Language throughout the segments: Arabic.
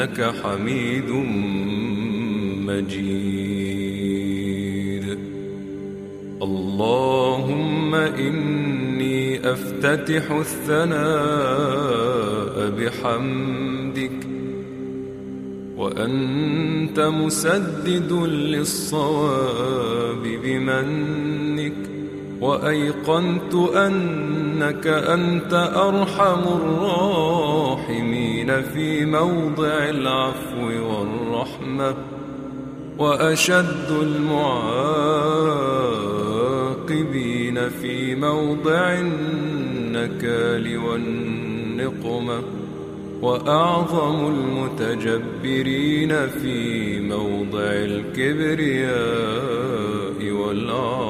إنك حميد مجيد. اللهم إني أفتتح الثناء بحمدك وأنت مسدد للصواب بمنك وأيقنت أنك أنت أرحم الراحمين. في موضع العفو والرحمة وأشد المعاقبين في موضع النكال والنقمة وأعظم المتجبرين في موضع الكبرياء والعظمة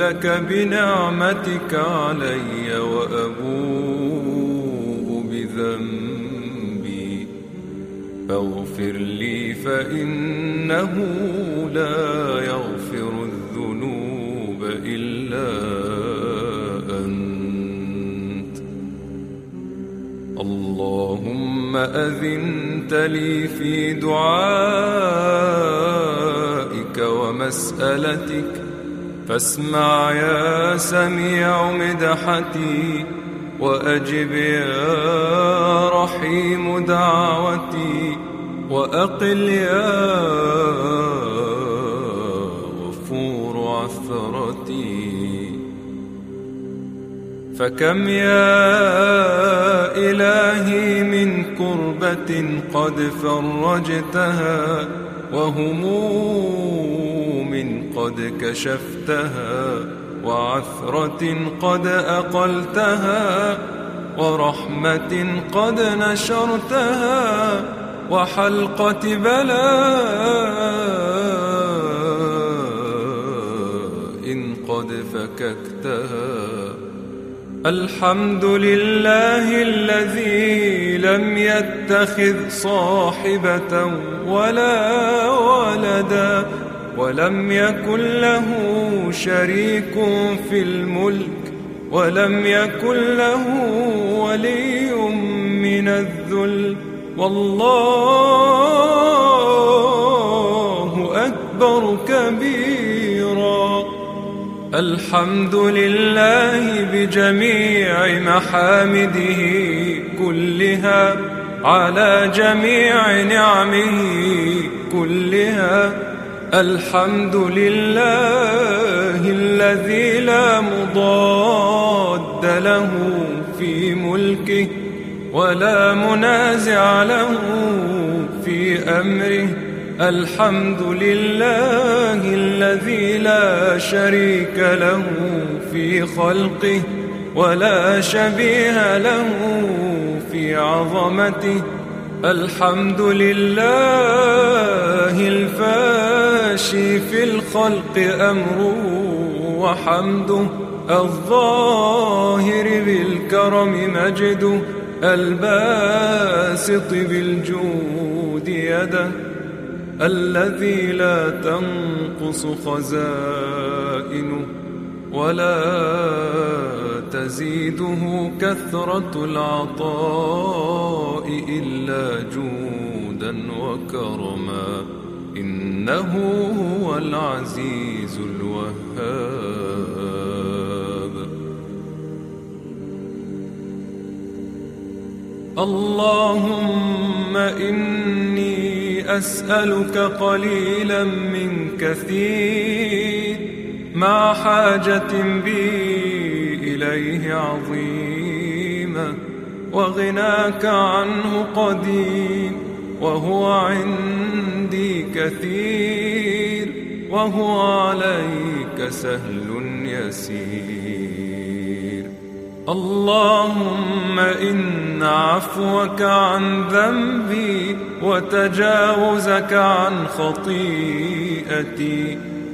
لك بنعمتك علي وأبوء بذنبي. فاغفر لي فإنه لا يغفر الذنوب إلا أنت. اللهم أذنت لي في دعائك ومسألتك فاسمع يا سميع مدحتي وأجب يا رحيم دعوتي وأقل يا غفور عثرتي. فكم يا إلهي من كربة قد فرجتها وهموم قد كشفتها وعثرة قد أقلتها ورحمة قد نشرتها وحلقة بلاء قد فككتها. الحمد لله الذي لم يتخذ صاحبة ولا ولدا. ولم يكن له شريك في الملك ولم يكن له ولي من الذل والله أكبر كبيرا. الحمد لله بجميع محامده كلها على جميع نعمه كلها. الحمد لله الذي لا مضاد له في ملكه ولا منازع له في أمره. الحمد لله الذي لا شريك له في خلقه ولا شبيه له في عظمته. الحمد لله الفاشي في الخلق أمره وحمده الظاهر بالكرم مجده الباسط بالجود يده الذي لا تنقص خزائنه ولا تزيده كثرة العطاء إلا جودا وكرما. إنه هو العزيز الوهاب. اللهم إني أسألك قليلا من كثير مع حاجة بي إليه عظيمة وغناك عنه قديم وهو عندي كثير وهو عليك سهل يسير. اللهم إن عفوك عن ذنبي وتجاوزك عن خطيئتي.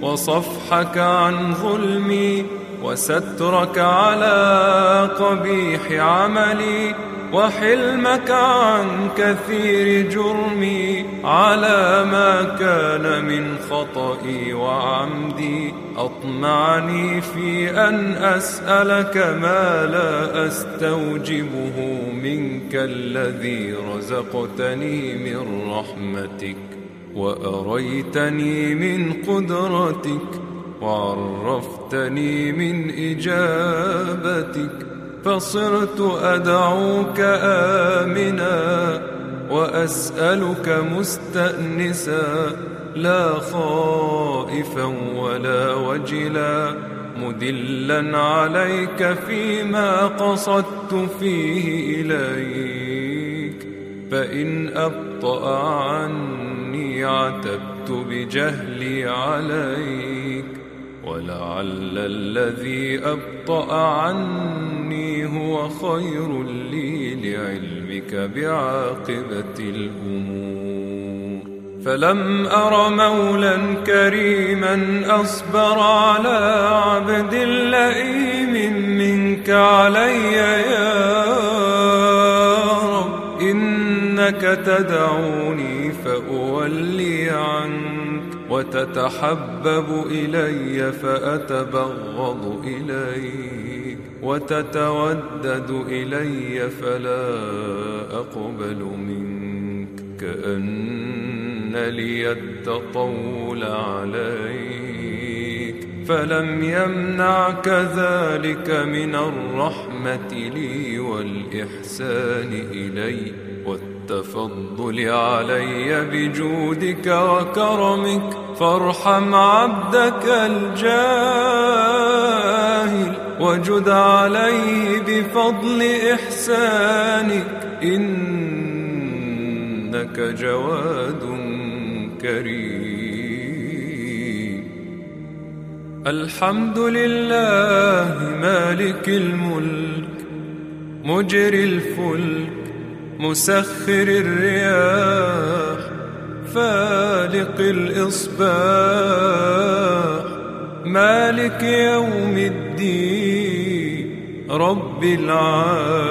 وصفحك عن ظلمي وسترك على قبيح عملي وحلمك عن كثير جرمي على ما كان من خطئي وعمدي. أطمعني في أن أسألك ما لا أستوجبه منك الذي رزقتني من رحمتك. وأريتني من قدرتك وعرفتني من إجابتك فصرت أدعوك آمنا وأسألك مستأنسا لا خائفا ولا وجلا مدلا عليك فيما قصدت فيه إليك فإن أبطأ عني عتبت بجهلي عليك ولعل الذي أبطأ عني هو خير لي لعلمك بعاقبة الأمور. فلم أر مولا كريما أصبر على عبد لئيم منك علي يا رب إنك تدعوني فأولي عنك وتتحبب إلي فأتبغض إليك وتتودد إلي فلا أقبل منك كأن لي التطول عليك فلم يمنعك ذلك من الرحمة لي والإحسان إلي التفضل علي بجودك وكرمك فارحم عبدك الجاهل وجد عليه بفضل إحسانك. إنك جواد كريم. الحمد لله مالك الملك مجري الفلك مسخر الرياح فالق الإصباح. مالك يوم الدين رب العالمين.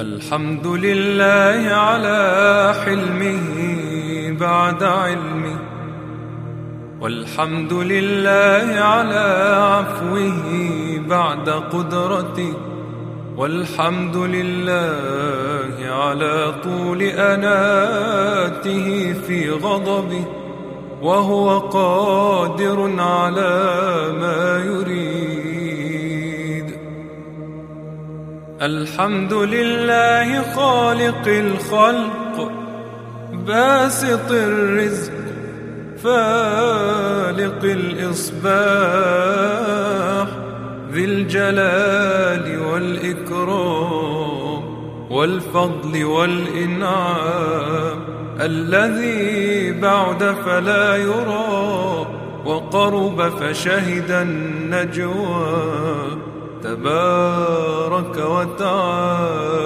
الحمد لله على حلمه بعد علمه والحمد لله على عفوه بعد قدرته. والحمد لله على طول أناته في غضبه وهو قادر على ما يريد. الحمد لله خالق الخلق باسط الرزق فالق الإصباح. ذي الجلال والإكرام والفضل والإنعام الذي بعد فلا يرى وقرب فشهد النجوى تبارك وتعالى.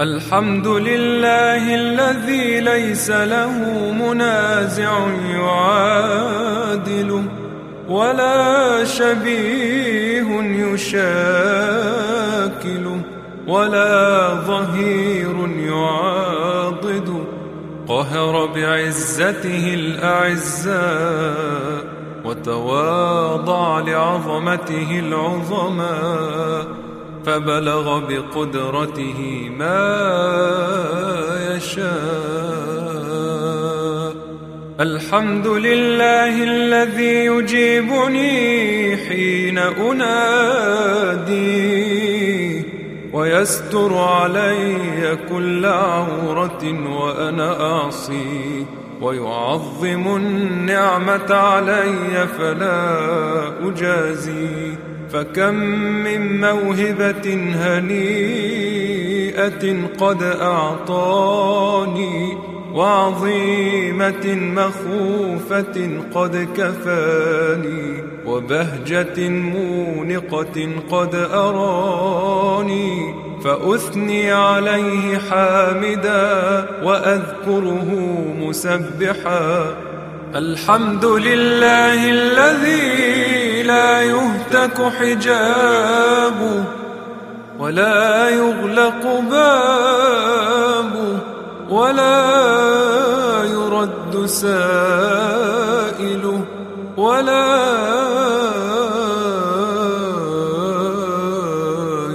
الحمد لله الذي ليس له منازع يعادله ولا شبيه يشاكله ولا ظهير يعاضد. قهر بعزته الأعزاء وتواضع لعظمته العظماء. فبلغ بقدرته ما يشاء. الحمد لله الذي يجيبني حين أنادي ويستر علي كل عورة وأنا أعصي ويعظم النعمة علي فلا أجازي. فكم من موهبة هنيئة قد أعطاني وعظيمة مخوفة قد كفاني وبهجة مونقة قد أراني فأثني عليه حامدا وأذكره مسبحا الحمد لله الذي لا يهتك حجابه ولا يغلق بابه ولا يرد سائله ولا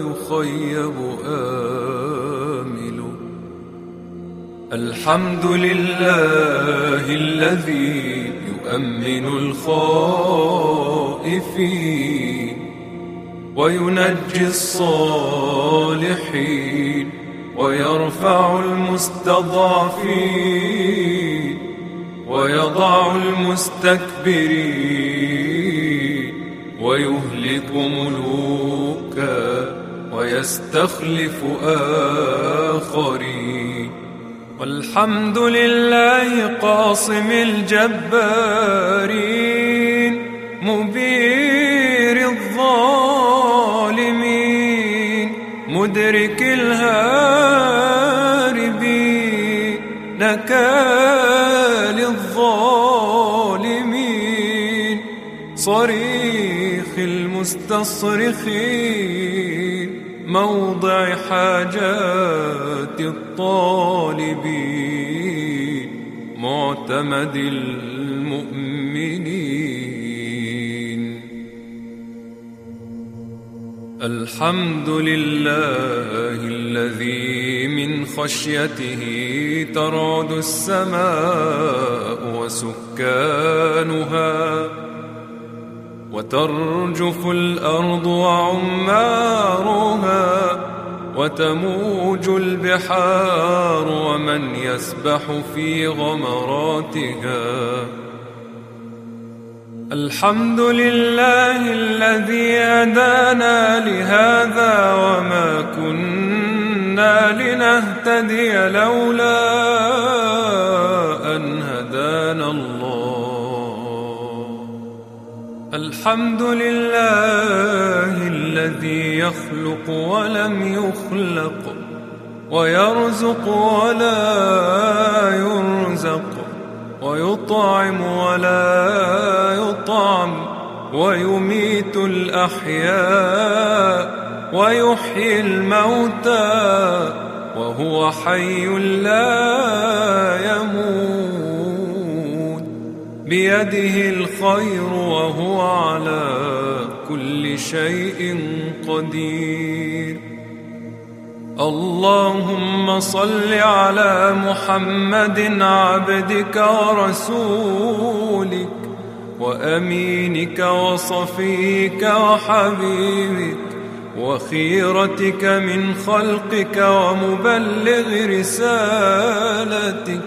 يخيب آمله. الحمد لله الذي يؤمن الخائفين وينجي الصالحين. ويرفع المستضعفين ويضع المستكبرين ويهلك ملوكا ويستخلف آخرين والحمد لله قاصم الجبارين مبير الظالمين مدرك الهاربين نكال الظالمين صريخ المستصرخين موضع حاجات الطالبين معتمد المؤمنين. الحمد لله الذي خشيته ترعد السماء وسكانها وترجف الأرض وعمارها وتموج البحار ومن يسبح في غمراتها. الحمد لله الذي هدانا لهذا وما كنا لنهتدي لولا أن هدانا الله. الحمد لله الذي يخلق ولم يخلق ويرزق ولا يرزق ويطعم ولا يطعم ويميت الأحياء. ويحيي الموتى وهو حي لا يموت. بيده الخير وهو على كل شيء قدير. اللهم صل على محمد عبدك ورسولك وأمينك وصفيك وحبيبك وخيرتك من خلقك ومبلغ رسالتك.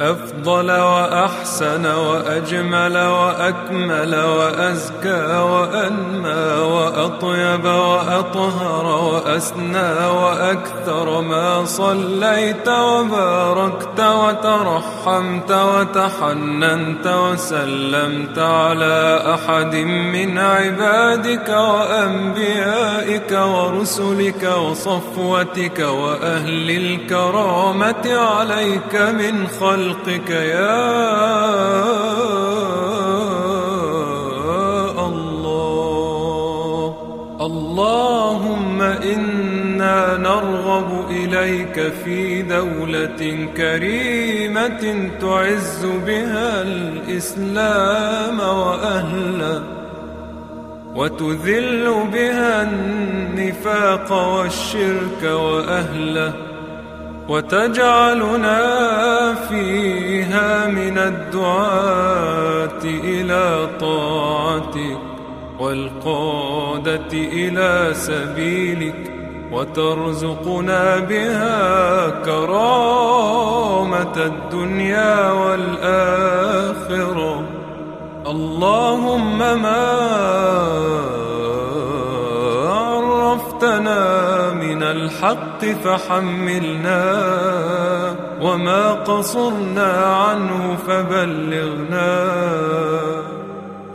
أفضل وأحسن وأجمل وأكمل وأزكى وأنمى وأطيب وأطهر وأسنى وأكثر ما صليت وباركت وترحمت وتحننت وسلمت على أحد من عبادك وأنبيائك ورسلك وصفوتك وأهل الكرامة عليك من خلق خلقك يا الله. اللهم إنا نرغب إليك في دولة كريمة تعز بها الإسلام وأهله وتذل بها النفاق والشرك وأهله. وتجعلنا فيها من الدعاة إلى طاعتك والقادة إلى سبيلك وترزقنا بها كرامة الدنيا والآخرة. اللهم ما عرفتنا الحق فحملنا وما قصرنا عنه فبلغنا.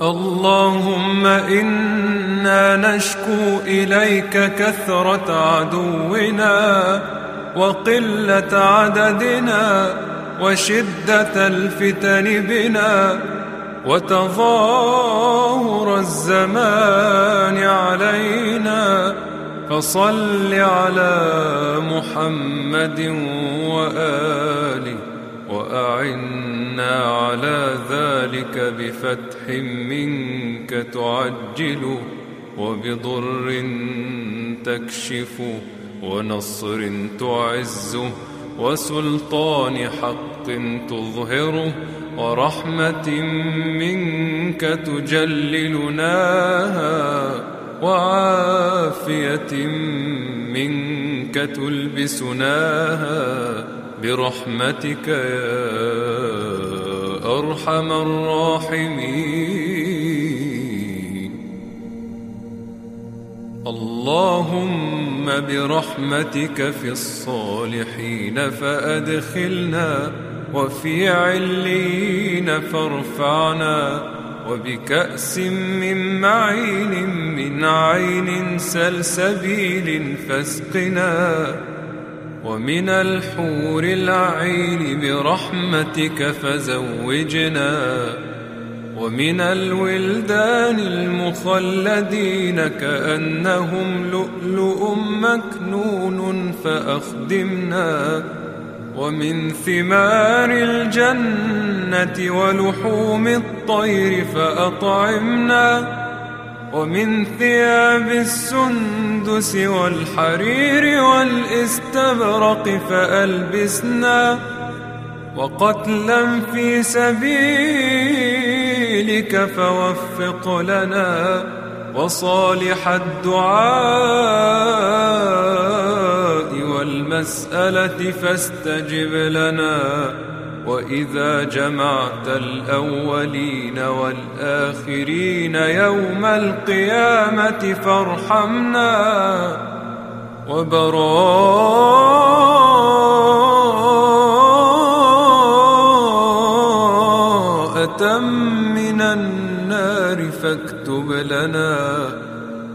اللهم إنا نشكو إليك كثرة عدونا وقلة عددنا وشدة الفتن بنا وتظاهر الزمان علينا فصل على محمد وآله وأعنا على ذلك بفتح منك تعجل وبضر تكشف ونصر تعزه وسلطان حق تظهره ورحمة منك تجللناها وعافية منك تلبسناها برحمتك يا أرحم الراحمين. اللهم برحمتك في الصالحين فأدخلنا وفي علين فارفعنا. وبكأس من معين من عين سلسبيل فاسقنا ومن الحور العين برحمتك فزوجنا ومن الولدان المخلدين كأنهم لؤلؤ مكنون فأخدمنا ومن ثمار الجنة ولحوم الطير فأطعمنا. ومن ثياب السندس والحرير والإستبرق فألبسنا. وقتلا في سبيلك فوفق لنا. وصالح الدعاء والمسألة فاستجب لنا. وإذا جمعت الأولين والآخرين يوم القيامة فارحمنا. وبراءة من النار فاكتب لنا.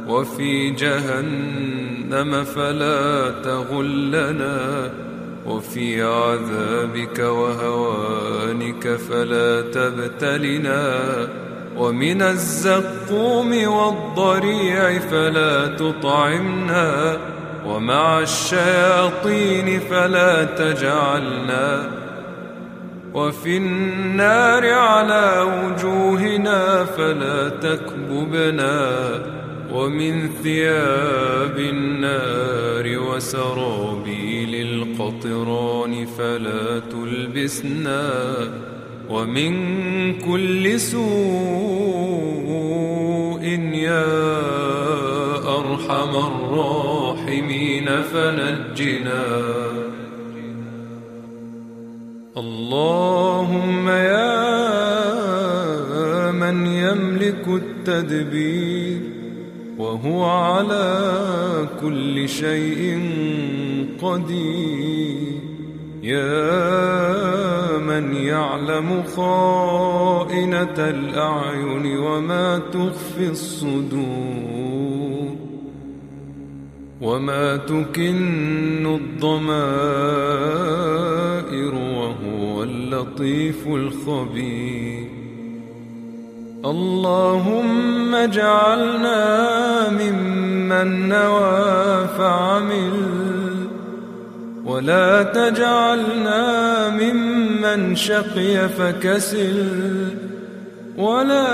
وفي جهنم فلا تغلنا وفي عذابك وهوانك فلا تبتلنا ومن الزقوم والضريع فلا تطعمنا ومع الشياطين فلا تجعلنا وفي النار على وجوهنا فلا تكببنا ومن ثياب النار وسرابيل القطران فلا تلبسنا ومن كل سوء يا أرحم الراحمين فنجنا. اللهم يا من يملك التدبير وهو على كل شيء قدير. يا من يعلم خائنة الأعين وما تخفي الصدور. وما تكن الضمائر وهو اللطيف الخبير. اللهم اجعلنا ممن نوى فعمل ولا تجعلنا ممن شقي فكسل ولا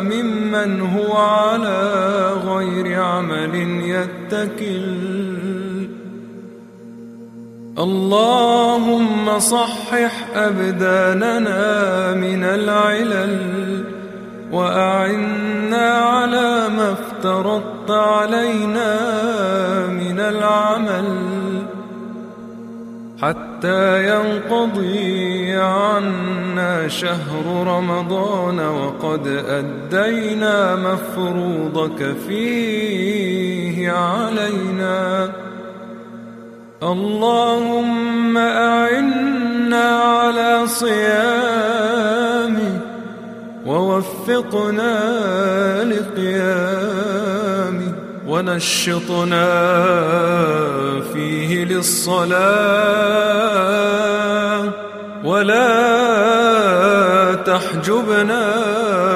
ممن هو على غير عمل يتكل اللهم صحح أبداننا من العلل وأعنا على ما افترضت علينا من العمل حتى ينقضي عنا شهر رمضان وقد أدينا مفروضك فيه علينا اللهم أعنا على صيامه ووفقنا لقيامه ونشطنا فيه للصلاة ولا تحجبنا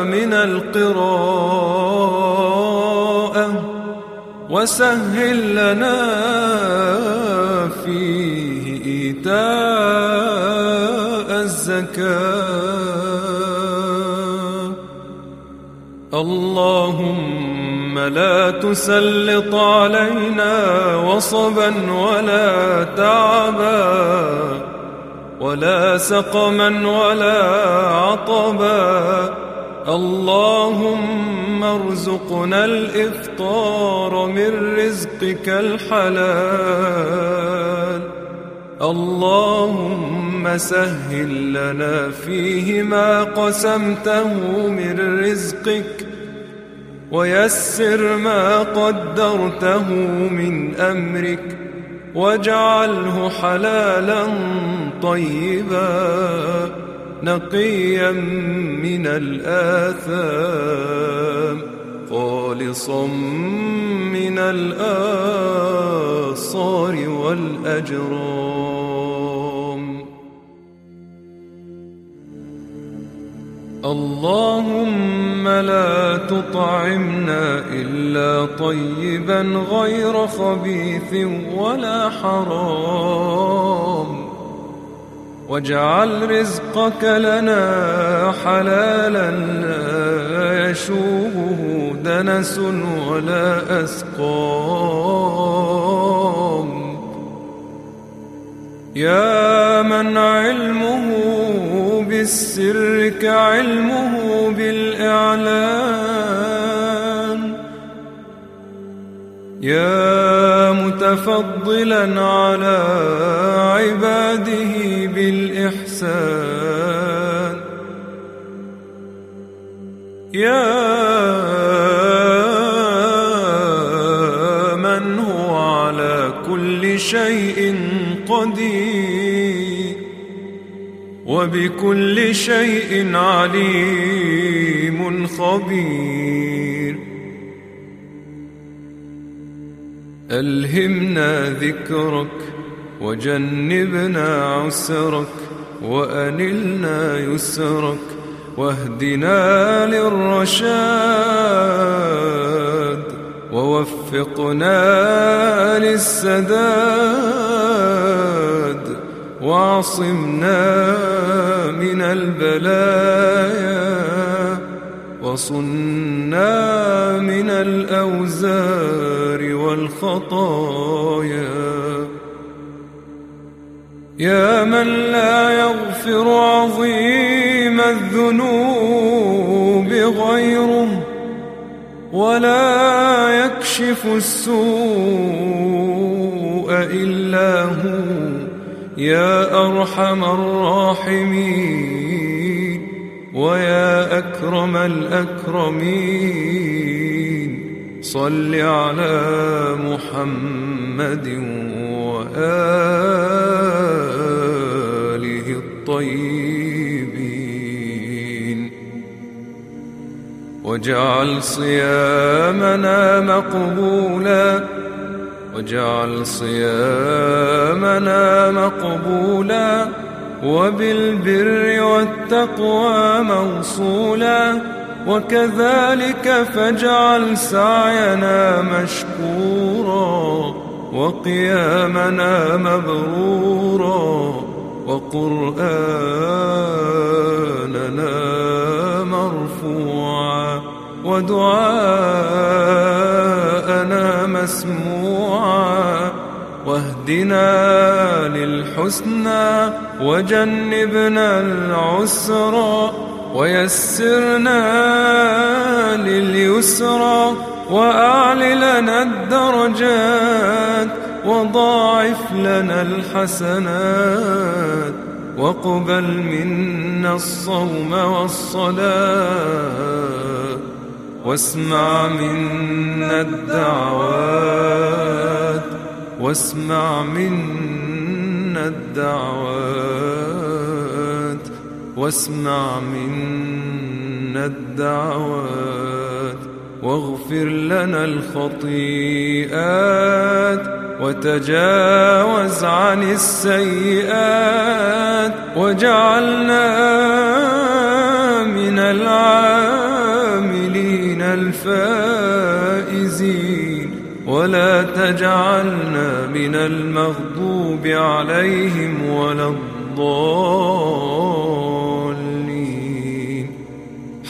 من القراءة وسهل لنا فيه إيتاء الزكاة. اللهم لا تسلط علينا وصبا ولا تعبا ولا سقما ولا عطبا. اللهم ارزقنا الإفطار من رزقك الحلال. اللهم سهل لنا فيه ما قسمته من رزقك ويسر ما قدرته من أمرك واجعله حلالا طيبا. نقيا من الآثام خالصا من الآثار والأجرام. اللهم لا تطعمنا إلا طيبا غير خبيث ولا حرام. واجعل رزقك لنا حلالا لا يشوبه دنس ولا أسقام. يا من علمه بالسر كعلمه بالإعلان. يا متفضلا على عباده بالإحسان. يا من هو على كل شيء قدير وبكل شيء عليم خبير. ألهمنا ذكرك وجنبنا عسرك وأنلنا يسرك واهدنا للرشاد ووفقنا للسداد واعصمنا من البلايا وصنا من الأوزار والخطايا. يا من لا يغفر عظيم الذنوب غيره ولا يكشف السوء إلا هو. يا أرحم الراحمين. ويا أكرم الأكرمين صل على محمد وآله الطيبين. واجعل صيامنا مقبولا واجعل صيامنا مقبولا. وبالبر والتقوى موصولا وكذلك فاجعل سعينا مشكورا وقيامنا مبرورا وقرآننا مرفوعا ودعاءنا مسموعا واهدنا للحسنى وجنبنا العسرى ويسرنا لليسرى وأعل لنا الدرجات وضاعف لنا الحسنات وقبل منا الصوم والصلاة واسمع منا الدعوات واسمع منا الدعوات. واسمع منا الدعوات. واغفر لنا الخطيئات. وتجاوز عن السيئات. وجعلنا ولا تجعلنا من المغضوب عليهم ولا الضالين.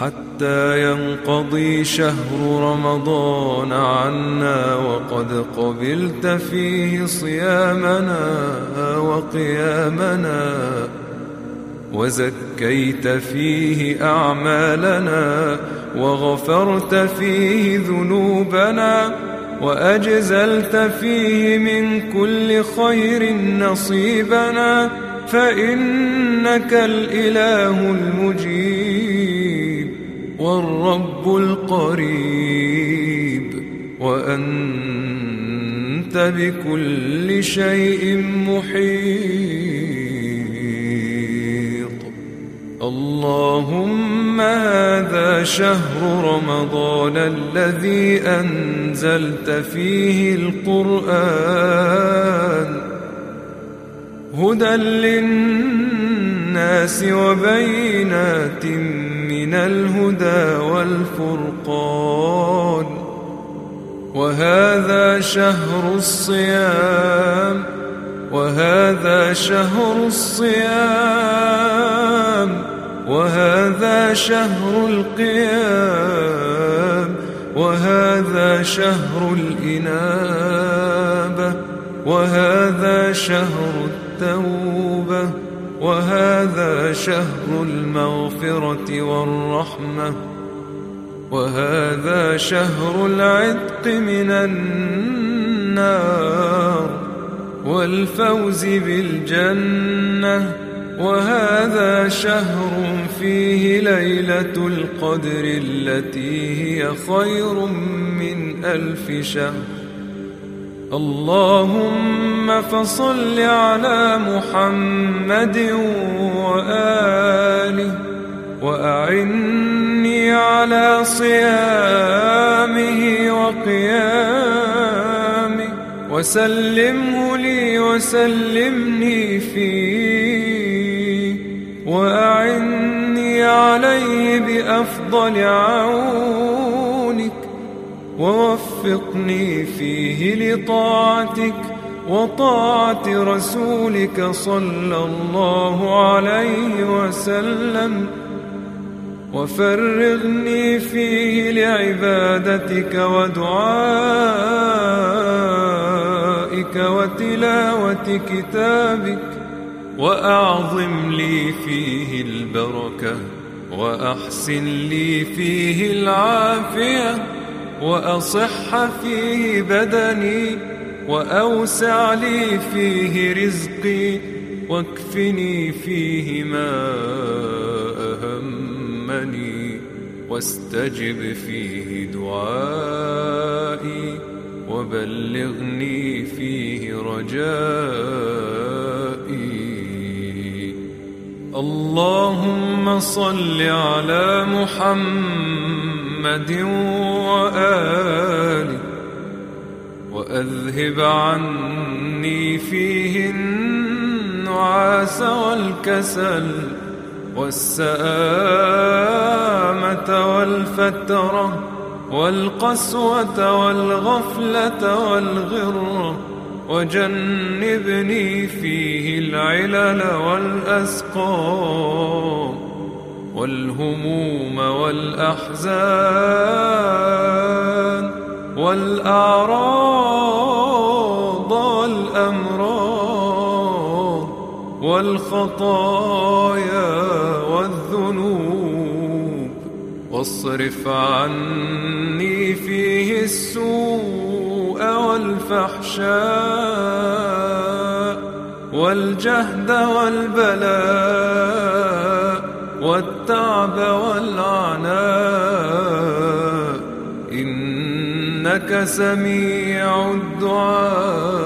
حتى ينقضي شهر رمضان عنا وقد قبلت فيه صيامنا وقيامنا وزكيت فيه أعمالنا وغفرت فيه ذنوبنا وأجزلت فيه من كل خير نصيبنا فإنك الإله المجيب والرب القريب وأنت بكل شيء محيط. اللهم هذا شهر رمضان الذي أنزلت فيه القرآن هدى للناس وبينات من الهدى والفرقان وهذا شهر الصيام وهذا شهر الصيام وهذا شهر القيام وهذا شهر الإنابة وهذا شهر التوبة وهذا شهر المغفرة والرحمة وهذا شهر العتق من النار والفوز بالجنة وهذا شهر فيه ليلة القدر التي هي خير من ألف شهر. اللهم فصل على محمد وآله وأعني على صيامه وقيامه وسلمه لي وسلمني فيه. وأعني عليه بأفضل عونك ووفقني فيه لطاعتك وطاعة رسولك صلى الله عليه وسلم وفرغني فيه لعبادتك ودعائك وتلاوة كتابك. وأعظم لي فيه البركة وأحسن لي فيه العافية وأصح فيه بدني وأوسع لي فيه رزقي واكفني فيه ما أهمني واستجب فيه دعائي وبلغني فيه رجائي. اللهم صل على محمد وآله وأذهب عني فيه النعاس والكسل والسآمة والفترة والقسوة والغفلة والغرة وجنبني فيه العلل والأسقام والهموم والأحزان والأعراض والأمراض والخطايا والذنوب واصرف عني فيه السوء والفحشاء والجهد والبلاء والتعب والعناء إنك سميع الدعاء.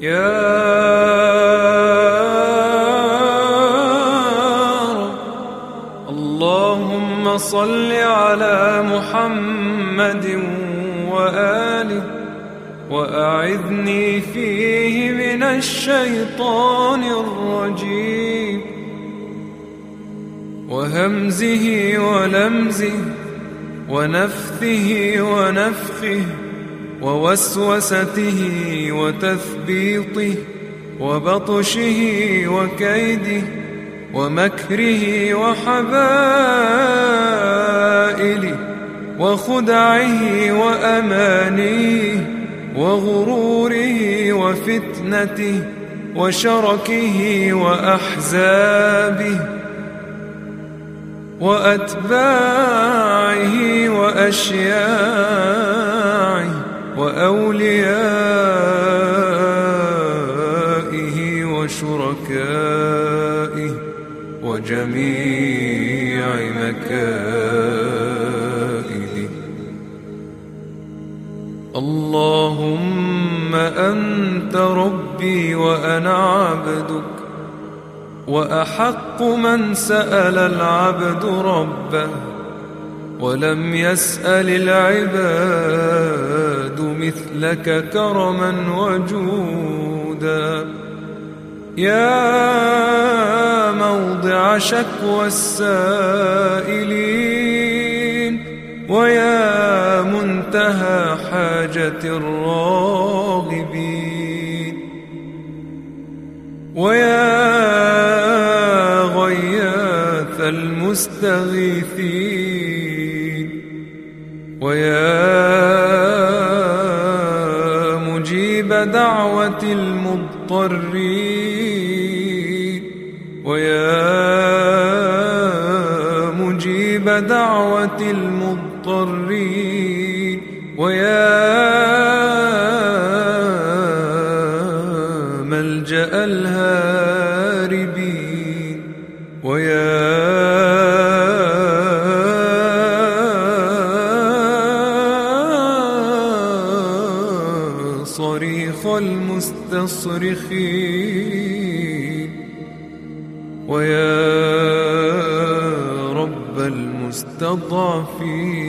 يا اللهم صل على محمد وأعذني فيه من الشيطان الرجيم. وهمزه ولمزه ونفثه ونفخه ووسوسته وتثبيطه وبطشه وكيده ومكره وحبائله وخدعه وأمانيه وغروره وفتنته وشركه وأحزابه وأتباعه وأشياعه وأوليائه وشركائه وجميع أنت ربي وأنا عبدك وأحق من سأل العبد ربه ولم يسأل العباد مثلك كرما وجودا. يا موضع شكوى السائلين ويا منتهى حاجة الراغبين. ويا غياث المستغيثين. ويا مجيب دعوة المضطرين. ويا مجيب دعوة المضطرين. ويا ملجأ الهاربين. ويا صريخ المستصرخين. ويا رب المستضعفين.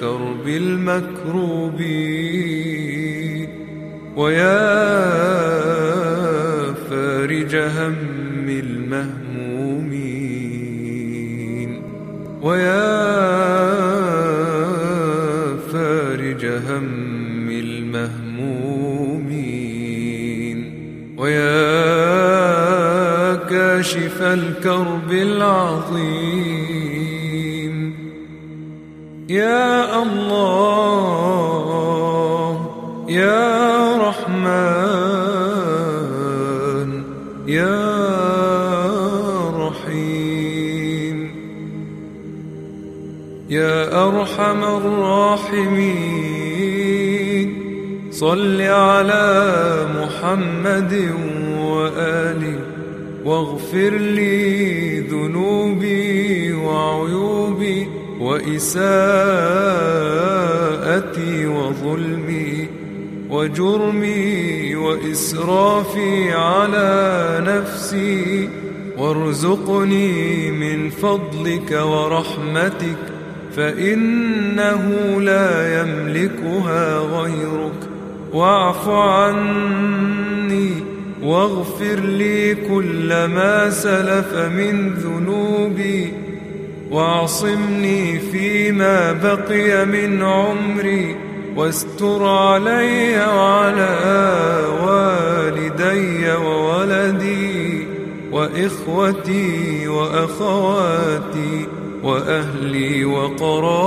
كرب المكروبين ويا ذنوبي وعيوبي وإساءتي وظلمي وجرمي وإسرافي على نفسي وارزقني من فضلك ورحمتك فإنه لا يملكها غيرك واعف عني واغفر لي كل ما سلف من ذنوبي واعصمني فيما بقي من عمري واستر علي وعلى والدي وولدي وإخوتي وأخواتي وأهلي وقرابتي.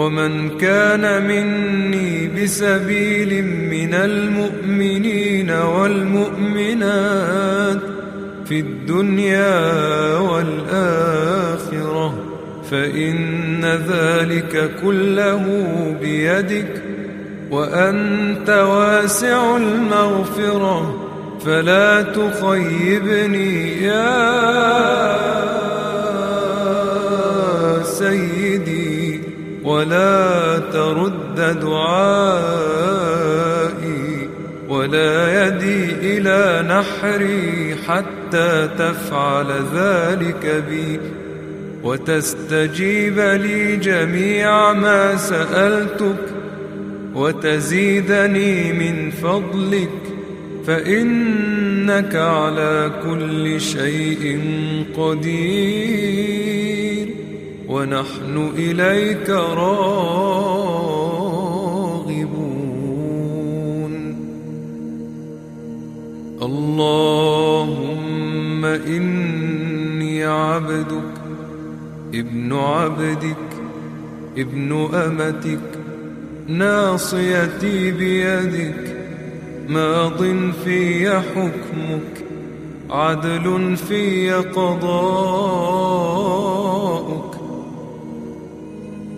ومن كان مني بسبيل من المؤمنين والمؤمنات في الدنيا والآخرة فإن ذلك كله بيدك وأنت واسع المغفرة فلا تخيبني يا سيدي. ولا ترد دعائي ولا يدي إلى نحري حتى تفعل ذلك بي وتستجيب لي جميع ما سألتك وتزيدني من فضلك فإنك على كل شيء قدير ونحن إليك راغبون. اللهم إني عبدك ابن عبدك ابن أمتك ناصيتي بيدك ماض في حكمك عدل في قضاؤك.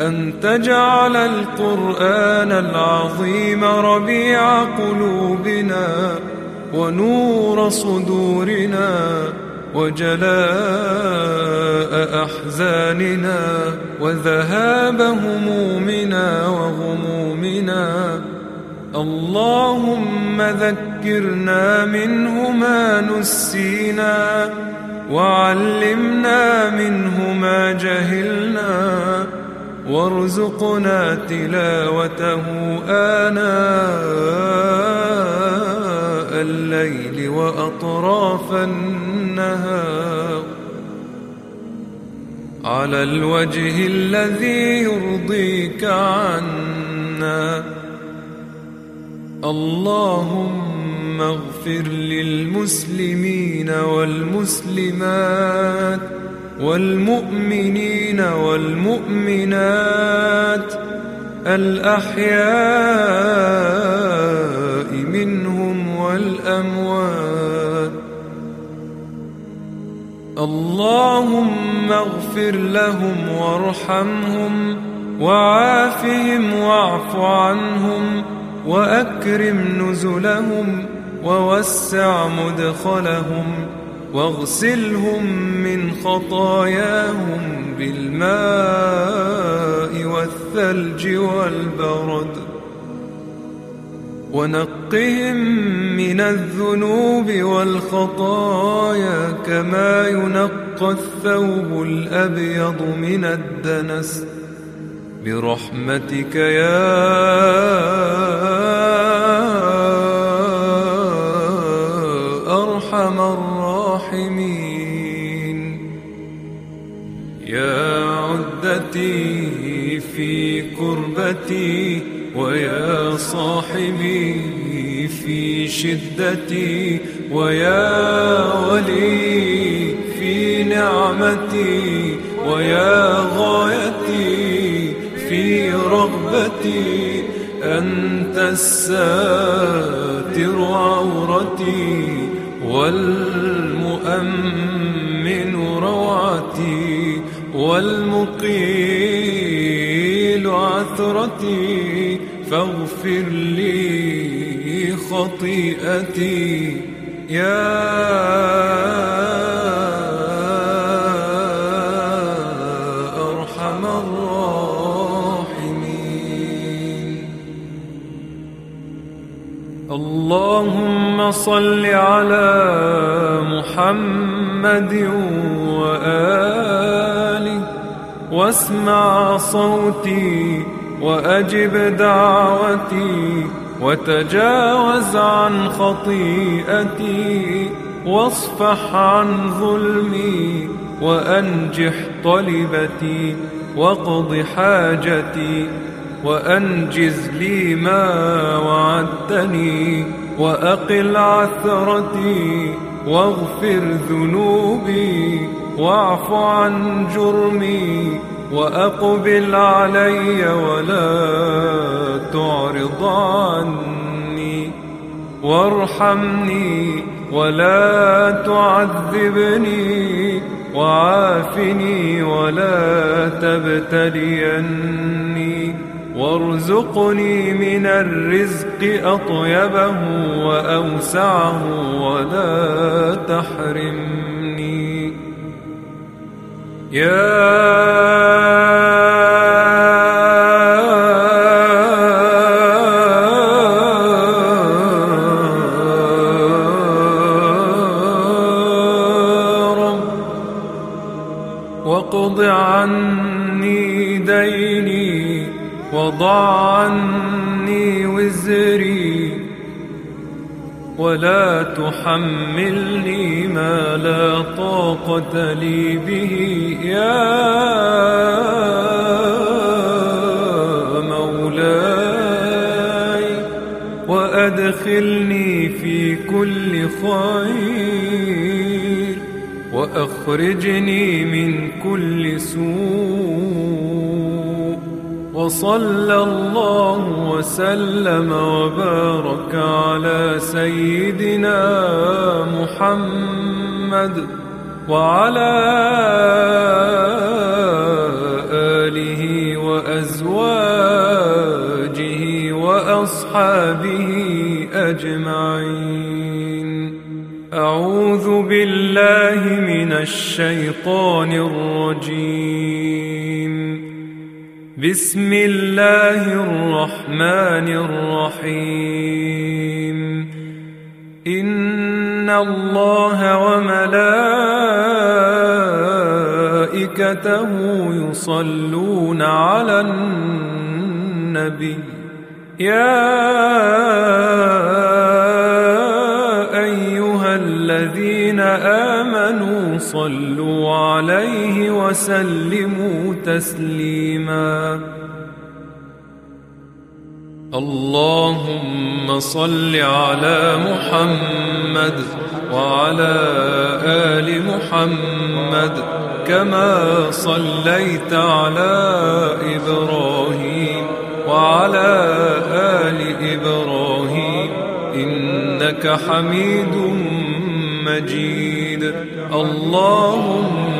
أن تجعل القرآن العظيم ربيع قلوبنا ونور صدورنا وجلاء أحزاننا وذهاب همومنا وغمومنا. اللهم ذكرنا منه ما نسينا وعلمنا منه ما جهلنا. وارزقنا تلاوته آناء الليل وأطراف النهار. على الوجه الذي يرضيك عنا. اللهم اغفر للمسلمين والمسلمات. والمؤمنين والمؤمنات الأحياء منهم والأموات. اللهم اغفر لهم وارحمهم وعافهم واعف عنهم وأكرم نزلهم ووسع مدخلهم واغسلهم من خطاياهم بالماء والثلج والبرد ونقهم من الذنوب والخطايا كما ينقى الثوب الأبيض من الدنس. برحمتك يا كربتي ويا صاحبي في شدتي ويا ولي في نعمتي ويا غايتي في رغبتي. أنت الساتر عورتي والمؤمن روعتي والمقيل عثرتي فاغفر لي خطيئتي. يا أرحم الراحمين. اللهم صل على محمد وآله واسمع صوتي وأجب دعوتي وتجاوز عن خطيئتي واصفح عن ظلمي وأنجح طلبتي واقض حاجتي وأنجز لي ما وعدتني وأقل عثرتي واغفر ذنوبي واعف عن جرمي وأقبل علي ولا تعرض عني وارحمني ولا تعذبني وعافني ولا تبتليني وارزقني من الرزق أطيبه وأوسعه ولا تحرمني يا رب واقض عني ديني وضع عني وزري. ولا تحملني ما لا طاقة لي به يا مولاي. وأدخلني في كل خير وأخرجني من كل سوء. وصلى الله وسلم وبارك على سيدنا محمد وعلى آله وأزواجه وأصحابه أجمعين. أعوذ بالله من الشيطان الرجيم. بسم الله الرحمن الرحيم. إن الله وملائكته يصلون على النبي. يا أيها الذين آمنوا صلوا وسلموا تسليما. اللهم صل على محمد وعلى آل محمد كما صليت على إبراهيم وعلى آل إبراهيم إنك حميد مجيد. اللهم